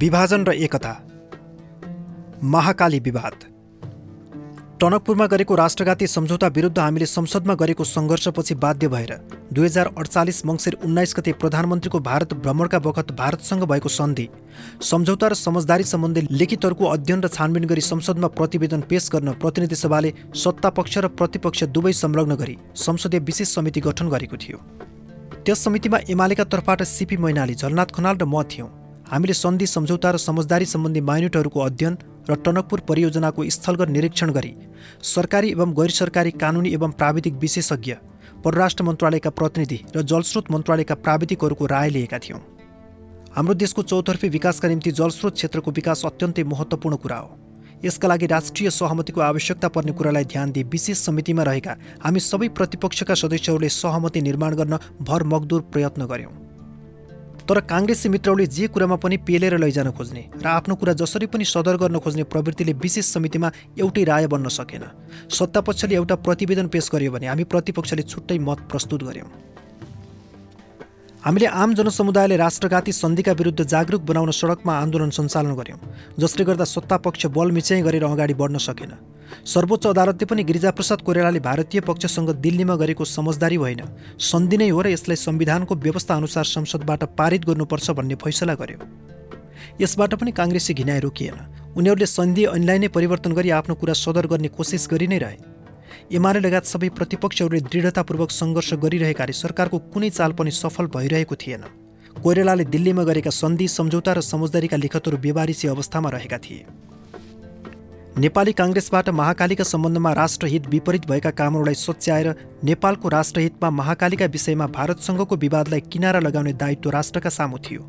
विभाजन र एकता। महाकाली विवाद। टनकपुरमा गरेको राष्ट्रघाती सम्झौता विरुद्ध हामीले संसदमा गरेको सङ्घर्षपछि बाध्य भएर दुई हजार अडचालिस मङ्सिर उन्नाइस गते प्रधानमन्त्रीको भारत भ्रमणका बखत भारतसँग भएको सन्धि सम्झौता र समझदारी सम्बन्धी लिखितहरूको अध्ययन र छानबिन गरी संसदमा प्रतिवेदन पेश गर्न प्रतिनिधि सभाले सत्तापक्ष र प्रतिपक्ष दुवै संलग्न गरी संसदीय विशेष समिति गठन गरेको थियो। त्यस समितिमा एमालेका तर्फबाट सिपी मैनाली झलनाथ खनाल र म थियौँ। हामीले सन्धि सम्झौता र समझदारी सम्बन्धी माइनुटहरूको अध्ययन र टनकपुर परियोजनाको स्थलगत निरीक्षण गरी सरकारी एवं गैर सरकारी कानुनी एवं प्राविधिक विशेषज्ञ परराष्ट्र मन्त्रालयका प्रतिनिधि र जलस्रोत मन्त्रालयका प्राविधिकहरूको राय लिएका थियौँ। हाम्रो देशको चौतर्फी विकासका निम्ति जलस्रोत क्षेत्रको विकास अत्यन्तै महत्त्वपूर्ण कुरा हो। यसका लागि राष्ट्रिय सहमतिको आवश्यकता पर्ने कुरालाई ध्यान दिए विशेष समितिमा रहेका हामी सबै प्रतिपक्षका सदस्यहरूले सहमति निर्माण गर्न भर मगदुर प्रयत्न गर्यौँ। तर काङ्ग्रेसी मित्रहरूले जे कुरामा पनि पेलेर लैजान खोज्ने र आफ्नो कुरा जसरी पनि सदर गर्न खोज्ने प्रवृत्तिले विशेष समितिमा एउटै राय बन्न सकेन। सत्तापक्षले एउटा प्रतिवेदन पेश गर्यो भने हामी प्रतिपक्षले छुट्टै मत प्रस्तुत गर्यौँ। हामीले आम जनसमुदायले राष्ट्रघाती सन्धिका विरुद्ध जागरुक बनाउन सडकमा आन्दोलन सञ्चालन गर्यौँ जसले गर्दा सत्तापक्ष बल मिच्याइ गरेर अगाडि बढ्न सकेन। सर्वोच्च अदालतले पनि गिरिजाप्रसाद कोइरालाले भारतीय पक्षसँग दिल्लीमा गरेको समझदारी होइन। सन्धि नै हो र यसलाई संविधानको व्यवस्था अनुसार संसदबाट पारित गर्नुपर्छ भन्ने फैसला गर्यो। यसबाट पनि काङ्ग्रेसी घिनाइ रोकिएन। उनीहरूले सन्धि ऐनलाई नै परिवर्तन गरी आफ्नो कुरा सदर गर्ने कोसिस गरि नै रहे। एमाले लगायत सबै प्रतिपक्षहरूले दृढतापूर्वक सङ्घर्ष गरिरहेकाले सरकारको कुनै चाल पनि सफल भइरहेको थिएन। कोइरालाले दिल्लीमा गरेका सन्धि सम्झौता र समझदारीका लिखतहरू बेबारिसी अवस्थामा रहेका थिए। नेपाली काङ्ग्रेसबाट महाकालीका सम्बन्धमा राष्ट्रहित विपरीत भएका कामहरूलाई सच्याएर नेपालको राष्ट्रहितमा महाकालीका विषयमा भारतसँगको विवादलाई किनारा लगाउने दायित्व राष्ट्रका सामु थियो।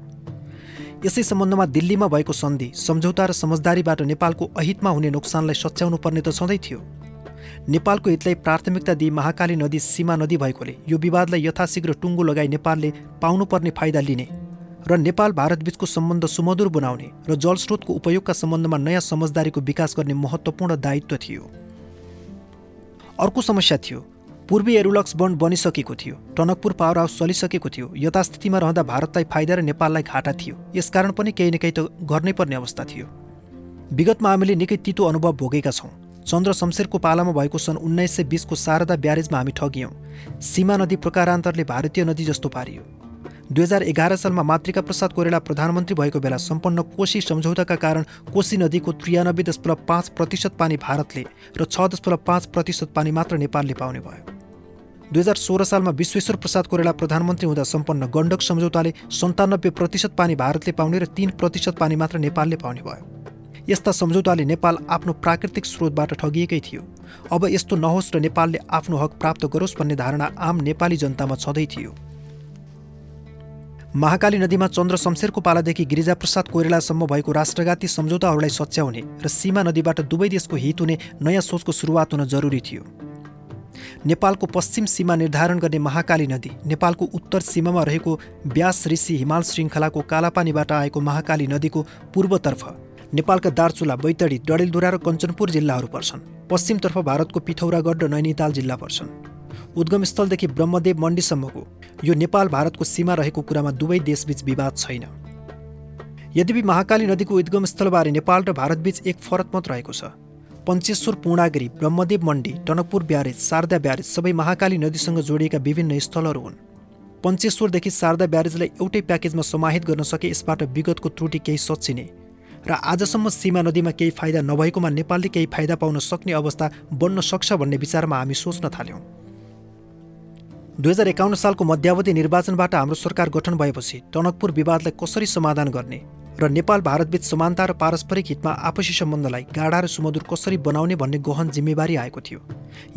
यसै सम्बन्धमा दिल्लीमा भएको सन्धि सम्झौता र समझदारीबाट नेपालको अहितमा हुने नोक्सानलाई सच्याउनु पर्ने त छँदै थियो। नेपालको हितलाई प्राथमिकता दिई महाकाली नदी सीमा नदी भएकोले यो विवादलाई यथाशीघ्र टुङ्गो लगाई नेपालले पाउनुपर्ने फाइदा लिने र नेपाल भारतबीचको सम्बन्ध सुमधुर बनाउने र जलस्रोतको उपयोगका सम्बन्धमा नयाँ समझदारीको विकास गर्ने महत्त्वपूर्ण दायित्व थियो। अर्को समस्या थियो पूर्वी एरुलक्स बन्ड बनिसकेको थियो टनकपुर पावर हाउस चलिसकेको थियो यथास्थितिमा रहँदा भारतलाई फाइदा र नेपाललाई घाटा थियो यसकारण पनि केही न केही त गर्नै पर्ने अवस्था थियो। विगतमा हामीले निकै तितो अनुभव भोगेका छौँ। चन्द्र शमशेरको पालामा भएको सन् उन्नाइस सय बिसको शारदा ब्यारेजमा हामी ठगियौँ। सीमा नदी प्रकारान्तरले भारतीय नदी जस्तो पारियो। दुई हजार एघार सालमा मातृका प्रसाद कोइराला प्रधानमन्त्री भएको बेला सम्पन्न कोशी सम्झौताका कारण कोशी नदीको त्रियानब्बे दशमलव पाँच प्रतिशत पानी भारतले र छ दशमलव पाँच प्रतिशत पानी मात्र नेपालले पाउने भयो। दुई हजार सोह्र सालमा विश्वेश्वर प्रसाद कोइराला प्रधानमन्त्री हुँदा सम्पन्न गण्डक सम्झौताले सन्तानब्बे प्रतिशत पानी भारतले पाउने र तिन प्रतिशत पानी मात्र नेपालले पाउने भयो। यस्ता सम्झौताले नेपाल आफ्नो प्राकृतिक स्रोतबाट ठगिएकै थियो। अब यस्तो नहोस् र नेपालले आफ्नो हक प्राप्त गरोस् भन्ने धारणा आम नेपाली जनतामा छँदै थियो। महाकाली नदीमा चन्द्र शमशेरको पालादेखि गिरिजाप्रसाद कोइरालासम्म भएको राष्ट्रघाती सम्झौताहरूलाई सच्याउने र सीमा नदीबाट दुवै देशको हित हुने नयाँ सोचको सुरुवात हुन जरुरी थियो। नेपालको पश्चिम सीमा निर्धारण गर्ने महाकाली नदी नेपालको उत्तर सीमामा रहेको व्यास ऋषि हिमाल श्रृङ्खलाको कालापानीबाट आएको महाकाली नदीको पूर्वतर्फ नेपालका दार्चुला बैतडी डडेलधुरा र कञ्चनपुर जिल्लाहरू पर्छन्। पश्चिमतर्फ भारतको पिथौरागढ र नैनीताल जिल्ला पर्छन्। उद्गमस्थलदेखि ब्रह्मदेव मण्डीसम्मको यो नेपाल भारतको सीमा रहेको कुरामा दुवै देशबीच विवाद छैन। यद्यपि महाकाली नदीको उद्गमस्थलबारे नेपाल र भारतबीच एक फरक मत रहेको छ। पञ्चेश्वर पूर्णागिरी ब्रह्मदेव मण्डी टनकपुर ब्यारेज शारदा ब्यारेज सबै महाकाली नदीसँग जोडिएका विभिन्न स्थलहरू हुन्। पञ्चेश्वरदेखि शारदा ब्यारेजलाई एउटै प्याकेजमा समाहित गर्न सके यसबाट विगतको त्रुटि केही सचिने र आजसम्म सीमा नदीमा केही फाइदा नभएकोमा नेपालले केही फाइदा पाउन सक्ने अवस्था बन्न सक्छ भन्ने विचारमा हामी सोच्न थाल्यौँ। दुई हजार एकाउन्न सालको मध्यावधि निर्वाचनबाट हाम्रो सरकार गठन भएपछि टनकपुर विवादलाई कसरी समाधान गर्ने र नेपाल भारतबीच समानता र पारस्परिक हितमा आपसी सम्बन्धलाई गाढा र सुमधुर कसरी बनाउने भन्ने गहन जिम्मेवारी आएको थियो।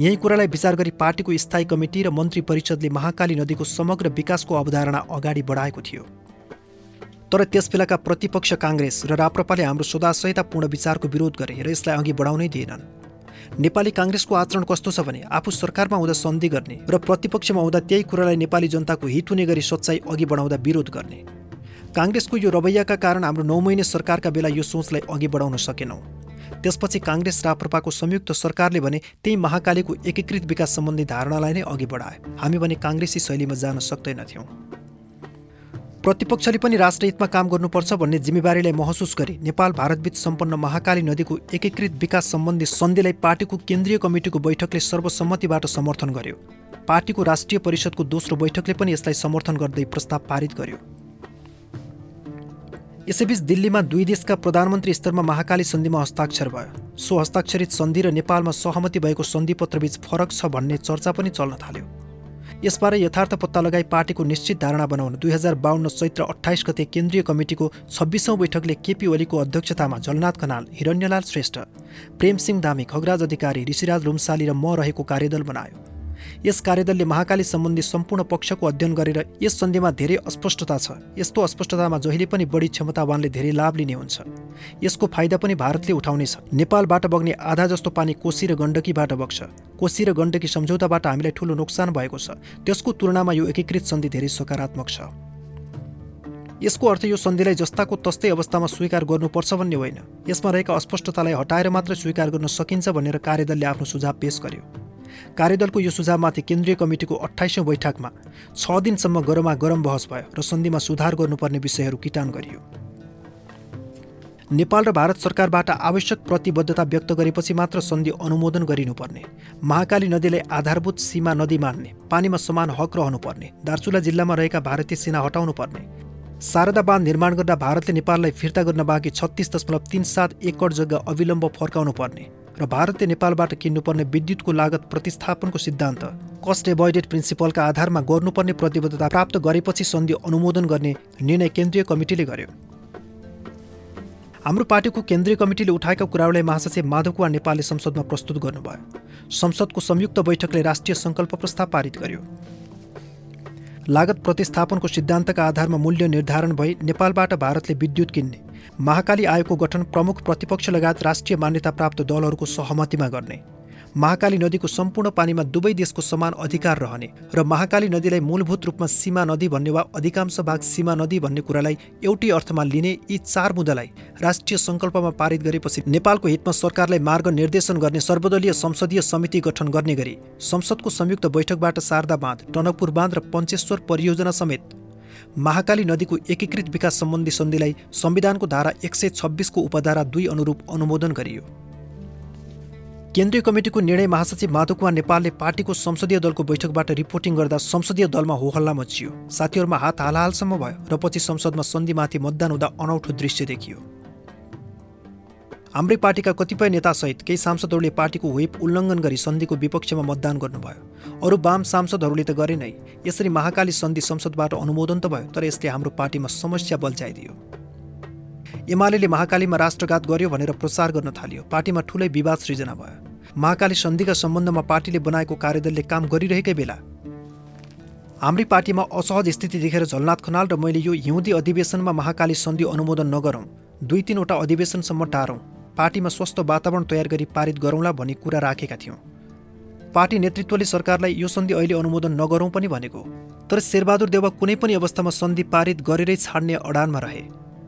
यही कुरालाई विचार गरी पार्टीको स्थायी कमिटी र मन्त्री परिषदले महाकाली नदीको समग्र विकासको अवधारणा अगाडि बढाएको थियो। तर त्यसबेलाका प्रतिपक्ष काङ्ग्रेस र राप्रपाले हाम्रो सदासहितापूर्ण विचारको विरोध गरे र यसलाई अघि बढाउनै दिएनन्। नेपाली काङ्ग्रेसको आचरण कस्तो छ भने आफू सरकारमा हुँदा सन्धि गर्ने र प्रतिपक्षमा हुँदा त्यही कुरालाई नेपाली जनताको हित हुने गरी सच्चाइ अघि बढाउँदा विरोध गर्ने। काङ्ग्रेसको यो रवैयाका कारण हाम्रो नौ महिने सरकारका बेला यो सोचलाई अघि बढाउन सकेनौँ। त्यसपछि काङ्ग्रेस राप्रपाको संयुक्त सरकारले भने त्यही महाकालीको एकीकृत विकास सम्बन्धी धारणालाई नै अघि बढाए। हामी भने काङ्ग्रेसी शैलीमा जान सक्दैनथ्यौँ। प्रतिपक्षले पनि राष्ट्रहितमा काम गर्नुपर्छ भन्ने जिम्मेवारीलाई महसुस गरी। नेपाल भारतबीच सम्पन्न महाकाली नदीको एकीकृत विकास सम्बन्धी सन्धिलाई पार्टीको केन्द्रीय कमिटिको बैठकले सर्वसम्मतिबाट समर्थन गर्यो। पार्टीको राष्ट्रिय परिषदको दोस्रो बैठकले पनि यसलाई समर्थन गर्दै प्रस्ताव पारित गर्यो। यसैबीच दिल्लीमा दुई देशका प्रधानमन्त्री स्तरमा महाकाली सन्धिमा हस्ताक्षर भयो। सो हस्ताक्षरित सन्धि र नेपालमा सहमति भएको सन्धिपत्रबीच फरक छ भन्ने चर्चा पनि चल्न थाल्यो। यसबारे यथार्थ पत्ता लगाई पार्टीको निश्चित धारणा बनाउन दुई हजार बाहन्न चैत्र अठाइस गते केन्द्रीय कमिटिको छब्बिसौँ बैठकले केपी ओलीको अध्यक्षतामा जलनाथ खनाल हिरण्यलाल श्रेष्ठ प्रेमसिंह दामी खगराज अधिकारी ऋषिराज रुम्साली र म रहेको कार्यदल बनायो। यस कार्यदलले महाकाली सम्बन्धी सम्पूर्ण पक्षको अध्ययन गरेर यस सन्धिमा धेरै अस्पष्टता छ। यस्तो अस्पष्टतामा जहिले पनि बढी क्षमतावानले धेरै लाभ लिने हुन्छ। यसको फाइदा पनि भारतले उठाउनेछ नेपालबाट बग्ने आधा जस्तो पानी कोशी र गण्डकीबाट बग्छ। कोशी र गण्डकी सम्झौताबाट हामीलाई ठूलो नोक्सान भएको छ। त्यसको तुलनामा यो एकीकृत सन्धि धेरै सकारात्मक छ। यसको अर्थ यो सन्धिलाई जस्ताको तस्तै अवस्थामा स्वीकार गर्नुपर्छ भन्ने होइन। यसमा रहेका अस्पष्टतालाई हटाएर मात्र स्वीकार गर्न सकिन्छ भनेर कार्यदलले आफ्नो सुझाव पेश गर्यो। कार्यदलको यो सुझावमाथि केन्द्रीय कमिटिको अठाइसौँ बैठकमा छ दिनसम्म गरमा गरम बहस भयो र सन्धिमा सुधार गर्नुपर्ने विषयहरू किटान गरियो। नेपाल र भारत सरकारबाट आवश्यक प्रतिबद्धता व्यक्त गरेपछि मात्र सन्धि अनुमोदन गरिनुपर्ने महाकाली नदीलाई आधारभूत सीमा नदी मान्ने पानीमा समान हक रहनुपर्ने दार्चुला जिल्लामा रहेका भारतीय सेना हटाउनु पर्ने शारदा बाँध निर्माण गर्दा भारतले नेपाललाई फिर्ता गर्न बाँकी छत्तिस दशमलव तिन सात एकड जग्गा अविलम्ब फर्काउनु पर्ने र भारतले नेपालबाट किन्नुपर्ने विद्युतको लागत प्रतिस्थापनको सिद्धान्त कस्ट एभोइडेड प्रिन्सिपलका आधारमा गर्नुपर्ने प्रतिबद्धता प्राप्त गरेपछि सन्धि अनुमोदन गर्ने निर्णय केन्द्रीय कमिटीले गर्यो। हाम्रो पार्टीको केन्द्रीय कमिटीले उठाएका कुराहरूलाई महासचिव माधव नेपालले संसदमा प्रस्तुत गर्नुभयो। संसदको संयुक्त बैठकले राष्ट्रिय सङ्कल्प प्रस्ताव पारित गर्यो। लागत प्रतिस्थापनको सिद्धान्तका आधारमा मूल्य निर्धारण भई नेपालबाट भारतले विद्युत किन्ने। महाकाली आयोगको गठन प्रमुख प्रतिपक्ष लगायत राष्ट्रिय मान्यता प्राप्त दलहरूको सहमतिमा गर्ने। महाकाली नदीको सम्पूर्ण पानीमा दुवै देशको समान अधिकार रहने र महाकाली नदीलाई मूलभूत रूपमा सीमा नदी भन्ने वा अधिकांश भाग सीमा नदी भन्ने कुरालाई एउटै अर्थमा लिने यी चार मुद्दालाई राष्ट्रिय सङ्कल्पमा पारित गरेपछि नेपालको हितमा सरकारलाई मार्ग निर्देशन गर्ने सर्वदलीय संसदीय समिति गठन गर्ने गरी संसदको संयुक्त बैठकबाट शारदा बाँध टनकपुर बाँध र पञ्चेश्वर परियोजना समेत महाकाली नदीको एकीकृत विकास सम्बन्धी सन्धिलाई संविधानको धारा एक सय छब्बिसको उपधारा दुई अनुरूप अनुमोदन गरियो। केन्द्रीय कमिटिको निर्णय महासचिव माधव नेपालले पार्टीको संसदीय दलको बैठकबाट रिपोर्टिङ गर्दा संसदीय दलमा होहल्ला मचियो। साथीहरूमा हात हालहालसम्म भयो। र पछि संसदमा सन्धिमाथि मतदान हुँदा अनौठो दृश्य देखियो। हाम्रै पार्टीका कतिपय नेतासहित केही सांसदहरूले पार्टीको व्हिप उल्लङ्घन गरी सन्धिको विपक्षमा मतदान गर्नुभयो। अरू वाम सांसदहरूले त गरे नै यसरी महाकाली सन्धि संसदबाट अनुमोदन त भयो तर यसले हाम्रो पार्टीमा समस्या बल्झाइदियो। एमाले महाकालीमा राष्ट्रघात गर्यो भनेर प्रचार गर्न थाल्यो। पार्टीमा ठुलै विवाद सृजना भयो। महाकाली सन्धिका सम्बन्धमा पार्टीले बनाएको कार्यदलले काम गरिरहेकै बेला हाम्रै पार्टीमा असहज स्थिति देखेर झलनाथ खनाल र मैले यो हिउँदी अधिवेशनमा महाकाली सन्धि अनुमोदन नगरौँ। दुई तिनवटा अधिवेशनसम्म टारौँ। पार्टीमा स्वस्थ वातावरण तयार गरी पारित गरौँला भन्ने कुरा राखेका थियौँ। पार्टी नेतृत्वले सरकारलाई यो सन्धि अहिले अनुमोदन नगरौँ पनि भनेको तर शेरबहादुर देवा कुनै पनि अवस्थामा सन्धि पारित गरेरै छाड्ने अडानमा रहे।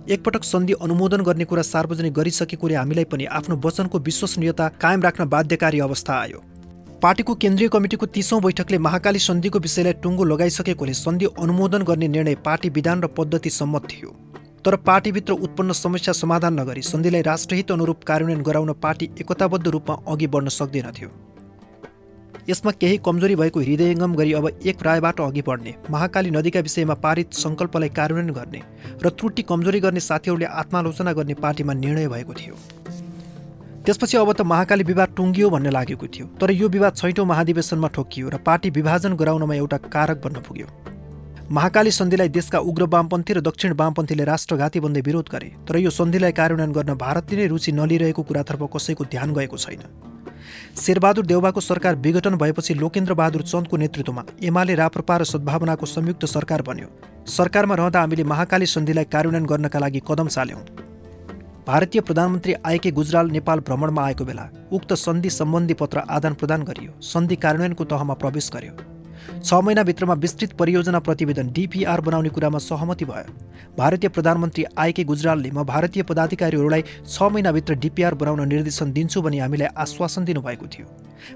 एकपटक सन्धि अनुमोदन गर्ने कुरा सार्वजनिक गरिसकेकोले हामीलाई पनि आफ्नो वचनको विश्वसनीयता कायम राख्न बाध्यकारी अवस्था आयो। पार्टीको केन्द्रीय कमिटिको तीसौँ बैठकले महाकाली सन्धिको विषयलाई टुङ्गो लगाइसकेकोले सन्धि अनुमोदन गर्ने निर्णय पार्टी विधान र पद्धति सम्मत थियो। तर पार्टीभित्र उत्पन्न समस्या समाधान नगरी सन्धिलाई राष्ट्रहित अनुरूप कार्यान्वयन गराउन पार्टी एकताबद्ध रूपमा अघि बढ्न सक्दैनथ्यो यसमा केही कमजोरी भएको हृदयङ्गम गरी अब एक रायबाट अघि बढ्ने। महाकाली नदीका विषयमा पारित सङ्कल्पलाई कार्यान्वयन गर्ने र त्रुटि कमजोरी गर्ने साथीहरूले आत्मालोचना गर्ने पार्टीमा निर्णय भएको थियो। त्यसपछि अब त महाकाली विवाद टुङ्गियो भन्ने लागेको थियो तर यो विवाद छैटौँ महाधिवेशनमा ठोकियो र पार्टी विभाजन गराउनमा एउटा कारक बन्न पुग्यो। महाकाली सन्धिलाई देशका उग्र वामपन्थी र दक्षिण वामपन्थीले राष्ट्रघाती भन्दै विरोध गरे तर यो सन्धिलाई कार्यान्वयन गर्न भारतले नै रुचि नलिरहेको कुरातर्फ कसैको ध्यान गएको छैन। शेरबहादुर देउबाको सरकार विघटन भएपछि लोकेन्द्र बहादुर चन्दको नेतृत्वमा एमाले राप्रपा र सद्भावनाको संयुक्त सरकार बन्यो। सरकारमा रहँदा हामीले महाकाली सन्धिलाई कार्यान्वयन गर्नका लागि कदम चाल्यौँ। भारतीय प्रधानमन्त्री आइके गुजराल नेपाल भ्रमणमा आएको बेला उक्त सन्धि सम्बन्धी पत्र आदान प्रदान गरियो। सन्धि कार्यान्वयनको तहमा प्रवेश गर्यो। छ महिनाभित्रमा विस्तृत परियोजना प्रतिवेदन डिपिआर बनाउने कुरामा सहमति भयो। भारतीय प्रधानमन्त्री आइके गुजरालले म भारतीय पदाधिकारीहरूलाई छ महिनाभित्र डिपिआर बनाउन निर्देशन दिन्छु भनी हामीलाई आश्वासन दिनुभएको थियो।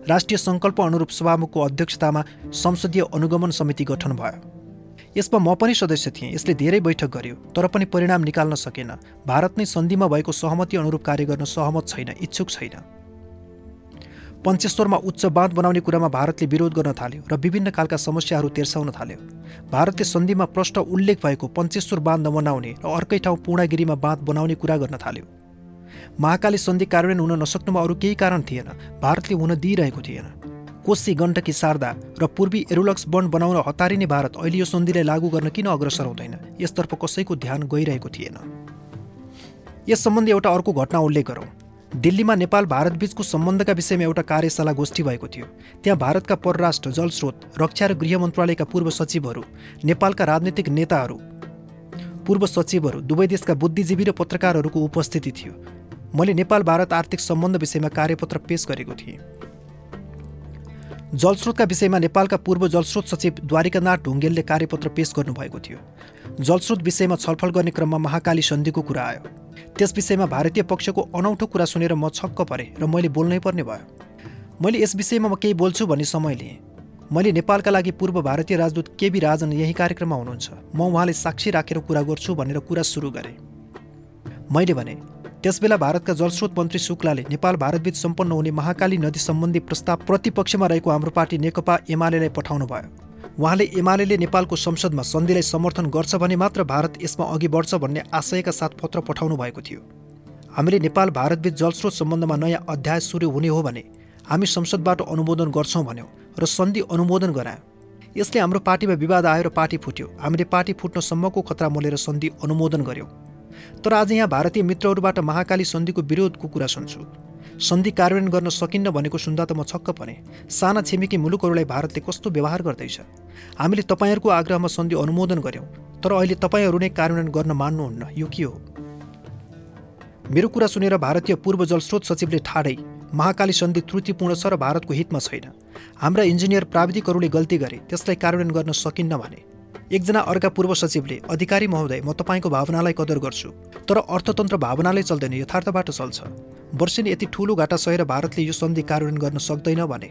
राष्ट्रिय सङ्कल्प अनुरूप सभामुखको अध्यक्षतामा संसदीय अनुगमन समिति गठन भयो। यसमा म पनि सदस्य थिएँ यसले धेरै बैठक गर्यो तर पनि परिणाम निकाल्न सकेन। भारत नै सन्धिमा भएको सहमति अनुरूप कार्य गर्न सहमत छैन इच्छुक छैन। पञ्चेश्वरमा उच्च बाँध बनाउने कुरामा भारतले विरोध गर्न थाल्यो र विभिन्न खालका समस्याहरू तेर्साउन थाल्यो। भारतले सन्धिमा प्रष्ट उल्लेख भएको पञ्चेश्वर बाँध नबनाउने र अर्कै ठाउँ पूर्णागिरीमा बाँध बनाउने कुरा गर्न थाल्यो। महाकाली सन्धि कार्यान्वयन हुन नसक्नुमा अरू केही कारण थिएन। भारतले हुन दिइरहेको थिएन। कोशी गण्डकी शारदा र पूर्वी एरोलक्स बन्ड बनाउन हतारिने भारत अहिले यो सन्धिलाई लागू गर्न किन अग्रसर हुँदैन? यसतर्फ कसैको ध्यान गइरहेको थिएन। यस सम्बन्धी एउटा अर्को घटना उल्लेख गरौँ। दिल्लीमा नेपाल भारतबीचको सम्बन्धका विषयमा एउटा कार्यशाला गोष्ठी भएको थियो। त्यहाँ भारतका परराष्ट्र जलस्रोत रक्षा र गृह मन्त्रालयका पूर्व सचिवहरू नेपालका राजनैतिक नेताहरू पूर्व सचिवहरू दुवै देशका बुद्धिजीवी र पत्रकारहरूको उपस्थिति थियो। मैले नेपाल भारत आर्थिक सम्बन्ध विषयमा कार्यपत्र पेश गरेको थिएँ। जलस्रोतका विषयमा नेपालका पूर्व जलस्रोत सचिव द्वारिकानाथ ढुङ्गेलले कार्यपत्र पेश गर्नुभएको थियो। जलस्रोत विषयमा छलफल गर्ने क्रममा महाकाली सन्धिको कुरा आयो। त्यस विषयमा भारतीय पक्षको अनौठो कुरा सुनेर म छक्क परेँ र मैले बोल्नै पर्ने भयो। मैले यस विषयमा म केही बोल्छु भन्ने समय लिएँ। मैले नेपालका लागि पूर्व भारतीय राजदूत केबी राजन यही कार्यक्रममा हुनुहुन्छ। म उहाँले साक्षी राखेर कुरा गर्छु भनेर कुरा सुरु गरेँ। मैले भने त्यसबेला भारतका जलस्रोत मन्त्री शुक्लाले नेपाल भारतबीच सम्पन्न हुने महाकाली नदी सम्बन्धी प्रस्ताव प्रतिपक्षमा रहेको हाम्रो पार्टी नेकपा एमालेलाई पठाउनु भयो। उहाँले एमाले नेपालको संसदमा सन्धिलाई समर्थन गर्छ भने मात्र भारत यसमा अघि बढ्छ भन्ने आशयका साथ पत्र पठाउनु भएको थियो। हामीले नेपाल भारतबीच जलस्रोत सम्बन्धमा नयाँ अध्याय सुरु हुने हो भने हामी संसदबाट अनुमोदन गर्छौँ भन्यौँ र सन्धि अनुमोदन गरायौँ। यसले हाम्रो पार्टीमा विवाद आयो र पार्टी फुट्यो। हामीले पार्टी फुट्नसम्मको खतरा मोलेर सन्धि अनुमोदन गऱ्यौँ तर आज यहाँ भारतीय मित्रहरूबाट महाकाली सन्धिको विरोधको कुरा सुन्छु। सन्धि कार्यान्वयन गर्न सकिन्न भनेको सुन्दा त म छक्क परेँ। साना छिमेकी मुलुकहरूलाई भारतले कस्तो व्यवहार गर्दैछ? हामीले तपाईँहरूको आग्रहमा सन्धि अनुमोदन गऱ्यौँ तर अहिले तपाईँहरू नै कार्यान्वयन गर्न मान्नुहुन्न। यो के हो? मेरो कुरा सुनेर भारतीय पूर्व जलस्रोत सचिवले ठाडै महाकाली सन्धि त्रुटिपूर्ण छ र भारतको हितमा छैन। हाम्रा इन्जिनियर प्राविधिकहरूले गल्ती गरे त्यसलाई कार्यान्वयन गर्न सकिन्न भने। एकजना अर्का पूर्व सचिवले अधिकारी महोदय म तपाईँको भावनालाई कदर गर्छु तर अर्थतन्त्र भावनाले चल्दैन यथार्थबाट चल्छ। वर्षेनी यति ठुलो घाटा सहेर भारतले यो सन्धि कार्यान्वयन गर्न सक्दैन भने।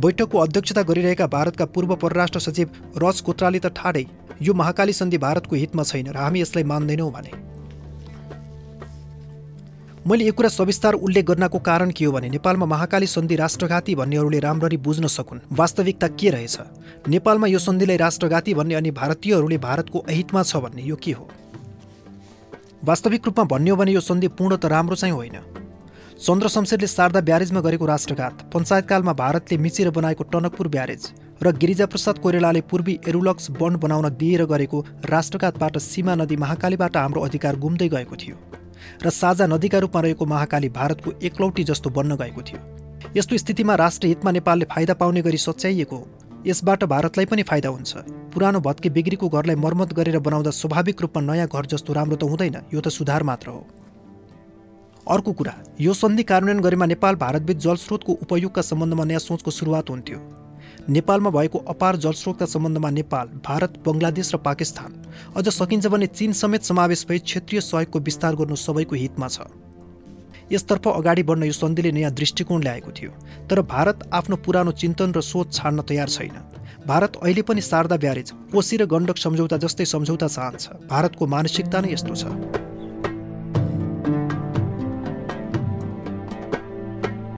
बैठकको अध्यक्षता गरिरहेका भारतका पूर्व परराष्ट्र सचिव रज कोत्राले त ठाडै यो महाकाली सन्धि भारतको हितमा छैन र हामी यसलाई मान्दैनौँ भने। मैले यो कुरा सविस्तार उल्लेख गर्नको कारण के हो भने नेपालमा महाकाली सन्धि राष्ट्रघाती भन्नेहरूले राम्ररी बुझ्न सकुन्। वास्तविकता के रहेछ? नेपालमा यो सन्धिलाई राष्ट्रघाती भन्ने अनि भारतीयहरूले भारतको अहितमा छ भन्ने यो के हो? वास्तविक रूपमा भन्ने हो भने यो सन्धि पूर्ण त राम्रो चाहिँ होइन। चन्द्र शमशेरले शारदा ब्यारेजमा गरेको राष्ट्रघात पञ्चायतकालमा भारतले मिचेर बनाएको टनकपुर ब्यारेज र गिरिजाप्रसाद कोइरालाले पूर्वी एरुलक्स बन्ड बनाउन दिएर गरेको राष्ट्रघातबाट सीमा नदी महाकालीबाट हाम्रो अधिकार गुम्दै गएको थियो। र साझा नदीका रूपमा रहेको महाकाली भारतको एकलौटी जस्तो बन्न गएको थियो। यस्तो स्थितिमा राष्ट्र हितमा नेपालले फाइदा पाउने गरी सच्याइएको हो यसबाट भारतलाई पनि फाइदा हुन्छ। पुरानो भत्के बिग्रीको घरलाई मर्मत गरेर बनाउँदा स्वाभाविक रूपमा नयाँ घर जस्तो राम्रो त हुँदैन यो त सुधार मात्र हो। अर्को कुरा यो सन्धि कार्यान्वयन गरेमा नेपाल भारतबीच जलस्रोतको उपयोगका सम्बन्धमा नयाँ सोचको सुरुवात हुन्थ्यो। नेपालमा भएको अपार जलस्रोतका सम्बन्धमा नेपाल भारत बङ्गलादेश र पाकिस्तान अझ सकिन्छ भने चीन समेत समावेश भई क्षेत्रीय सहयोगको विस्तार गर्नु सबैको हितमा छ। यसतर्फ अगाडि बढ्न यो सन्धिले नयाँ दृष्टिकोण ल्याएको थियो तर भारत आफ्नो पुरानो चिन्तन र सोच छाड्न तयार छैन। भारत अहिले पनि शारदा ब्यारेज कोशी र गण्डक सम्झौता जस्तै सम्झौता चाहन्छ। भारतको मानसिकता नै यस्तो छ।